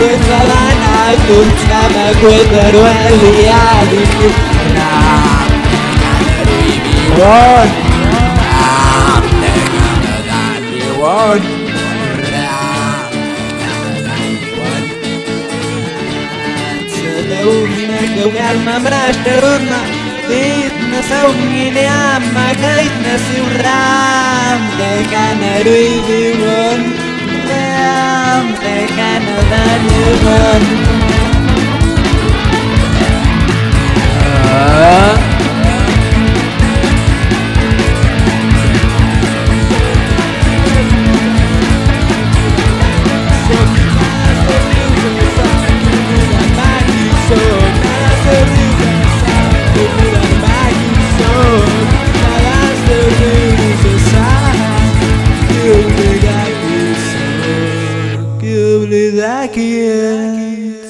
Sabana con chama cuero aliado One One Alma mrashtaruna Titna saungini amma kaitna siuram De kanarui viwan Ram Thank you. lovely like it.